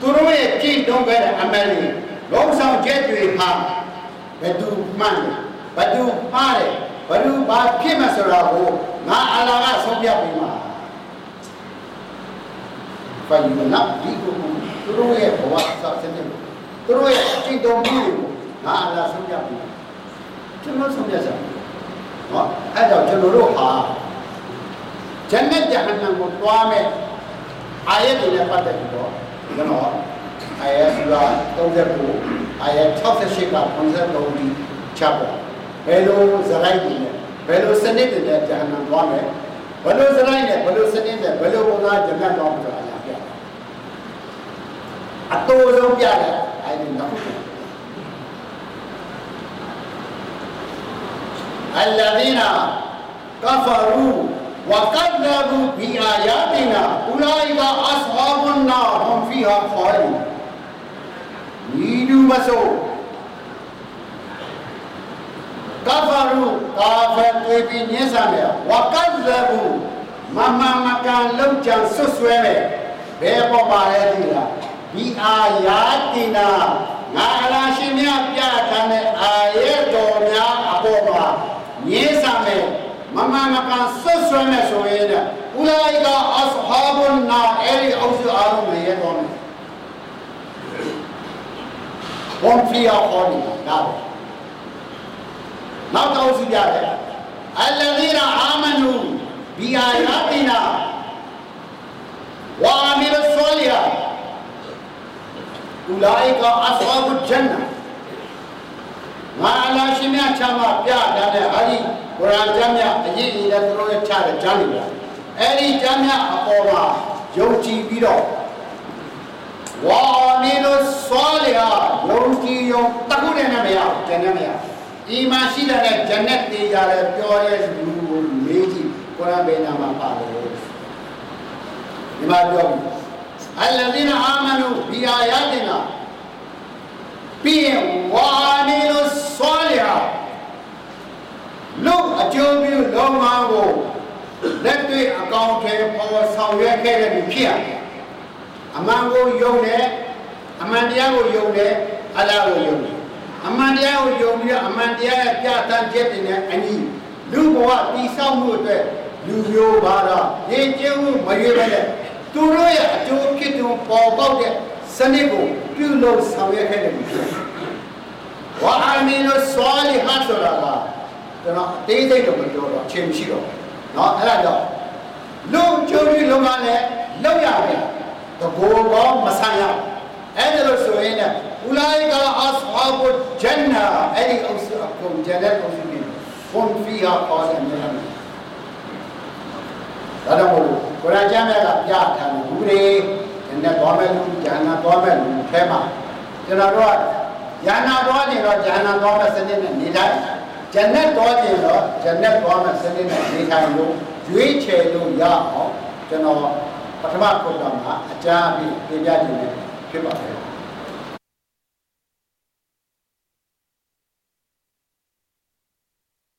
သူတို့ရဲ့ကြည့်တုံးခဲ့တဲ့အမလီလုံးဆောင်ချက်တွေဟာဘယ်သူမှန်တယ်ဘယ်သူမှားတယ်ဘယ်သူဘာဖြစ်မှဆိုတာကိုငါအလာကဆုံးဖြတ်ပြီးမှာဖယနပ်ဒီကိုသူတို့ရဲ့ဘဝဆောက်စနစ်သူတို့ရဲ့ကြည့်တုံးမှုကိုငါအလာဆုံးဖြတ်ပြီး ကျွန်တော်ဆုံးဖြတ်စားနော်အဲ့တော့ကျွန်တော်တို့ဟာဂျန်နတ်ဂျဟန္နမ်ကိုတွားမဲ့အာယတ်တွေနဲ့ပတ်သက်ပြီးတော့ကျွန်တော်အာယတ်စရာ39အာယတ်68က53ဒီချက်ပါဘယ်လိုဇရိုက်တွေနဲ့ဘယ်လိုစနစ်တွေနဲ့ဂျဟန္နမ်တွားမယ်ဘယ်လိုဇရိုက်နဲ့ဘယ်လိုစနစ်နဲ့ဘယ်လိုပုံသားဂျန်နတ်တွားမှာဆိုတာအရာပြအတိုးဆုံးပြတယ်အဲ့ဒီနောက် الذين كفروا وكذبوا بآياتنا أولئك أصحاب النار هم فيها خالدون ဤသူမဆိုကဖရုကာဖတ်တွေပြီးညင်းဆန်တယ်ဝကဇဘူမမမကန်လုံးချံဆွဆွဲတယ်ဘယ်ပေါ်ပါလဲဒီလားဒီအာယာတိနာငါအလားရှင်မြတ်ပြထားတဲ့အာရဲတော်များ ် ဆွဆွဲမယ်ဆိုရင်ဥလာအိကအဆဟာဘွန်နာအဲ့ဒီအုပ်စုအားလုံးရဲ့တော်မယ် one free of holy now now တော့စီရတယ် الذين آمنوا بآياتنا وعملوا الصالحات أولئك أصحاب الجنة ငါအလားရှင်မြတ်ချမ်းသာပြထားတဲ့ဟာဒီကုရ်အာန်ကျမ်းမြတ်အရေးကြီးတဲ့သူတို့ရဲ့ချတဲ့ကျမ်းတွေအဲ့ဒီကျမ်းမြတ်အပေါ်မှာယုံကြည်ပြီးတော့ဝါမီလိုဆောလီဟာယုံကြည်ယုံတခုနဲ့မရဘူးကျန်တဲ့မရအီမာရှိတဲ့ဂျန်နတ်တေးကြတယ်ပြောတဲ့လူကိုမေးကြည့်ကုရ်အာန်ဘေးနာမှာပါတယ်ဒီမှာပြောအလ္လာဒီနာအာမနူဘီအာယာတိနာပြီးရင်ဝါမီလိုဆောလီဟာလုံးအကျိုးပြုလုံးမကို လက်တွေ့အကောင့်ထဲပေါ်ဆောင်ရွက်ခဲ့တဲ့ဖြစ်ရတယ်အမှန်ကိုယုံတယ်အမှန်တရားကိုယုံတယ်အလားကိုယုံတယ်အမှန်တရားကိုယုံပြီးတော့အမှန်တရားရဲ့ပြဋ္ဌာန်းချက်တွေနဲ့အညီလူဘဝတည်ဆောက်မှုအတွက်လူမျိုးဘာသာရေကျင်းမှုမရွေးပဲနဲ့သူတို့ရဲ့အကျိုးဖြစ်သူပေါ်ပေါက်တဲ့စနစ်ကိုပြုလုပ်ဆောင်ရွက်ခဲ့တဲ့လူဖြစ်ဝါအာမီနိုဆွာလီဟာဆိုတာကကျွန်တော်အသေးစိတ်တော့မပြောတော့အချိန်မရှိတော့เနော်အဲ့ဒါကြောင့်လူကျိုးကြီးလုံးကလည်းလောက်ရတယ်တကောကောင်းမဆန်ရအဲ့ဒါလို့ဆိုရင်လည်းဥလိုက်ကအာစဟာဘုဂျန်နာအဲ့ဒီအုပ်စုအကုန်ဂျန်တဲ့အုပ်စုတွေဘုံဖီဟာကောင်းတယ်မြန်တယ်ဒါတော့ကိုရာကျမ်းကပြထားတယ်ဘူးတွေနဲ့သွားမဲ့လူဉာဏ်သွားမဲ့လူထဲမှာကျွန်တော်တို့ကဉာဏ်သွားနေတော့ဉာဏ်သွားမဲ့စနစ်နဲ့နေလိုက် ဂျန်နဲ့သွားနေတော့ဂျန်နဲ့သွားမဲ့စနစ်နဲ့နေထိုင်လို့ရွေးချယ်လို့ရအောင်ကျွန်တော်ပထမပုဒ်ကမှာအကြအပြည့်ပြပြခြင်းနဲ့ဖြစ်ပါတယ်